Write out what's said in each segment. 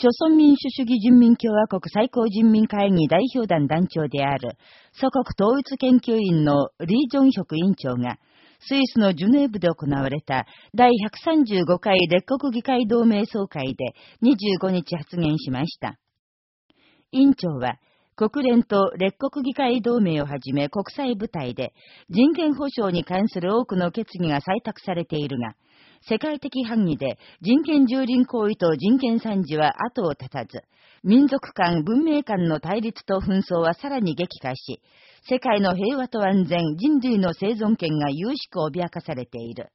朝鮮民主主義人民共和国最高人民会議代表団団長である、祖国統一研究院のリー・ジョンヒョク委員長が、スイスのジュネーブで行われた第135回列国議会同盟総会で25日発言しました。委員長は、国連と列国議会同盟をはじめ国際部隊で人権保障に関する多くの決議が採択されているが、世界的範囲で人権蹂躙行為と人権惨事は後を絶たず、民族間、文明間の対立と紛争はさらに激化し、世界の平和と安全、人類の生存権が有しく脅かされている。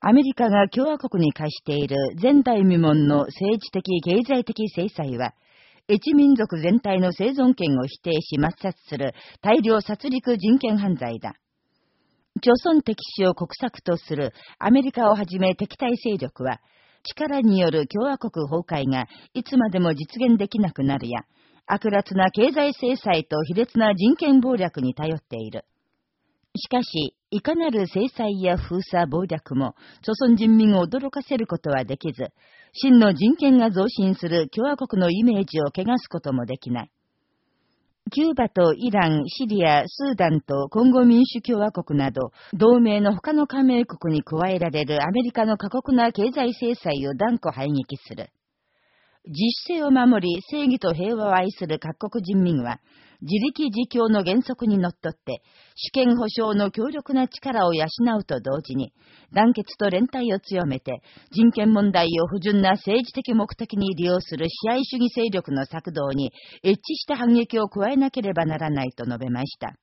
アメリカが共和国に課している前代未聞の政治的、経済的制裁は、一民族全体の生存権を否定し抹殺する大量殺戮人権犯罪だ。朝鮮敵視を国策とするアメリカをはじめ敵対勢力は、力による共和国崩壊がいつまでも実現できなくなるや、悪辣な経済制裁と卑劣な人権暴略に頼っている。しかし、いかなる制裁や封鎖暴略も、朝鮮人民を驚かせることはできず、真の人権が増進する共和国のイメージを汚すこともできない。キューバとイラン、シリア、スーダンと今後民主共和国など、同盟の他の加盟国に加えられるアメリカの過酷な経済制裁を断固排撃する。自主性を守り、正義と平和を愛する各国人民は、自力自強の原則にのっとって、主権保障の強力な力を養うと同時に、団結と連帯を強めて、人権問題を不純な政治的目的に利用する支配主義勢力の策動に、一致した反撃を加えなければならないと述べました。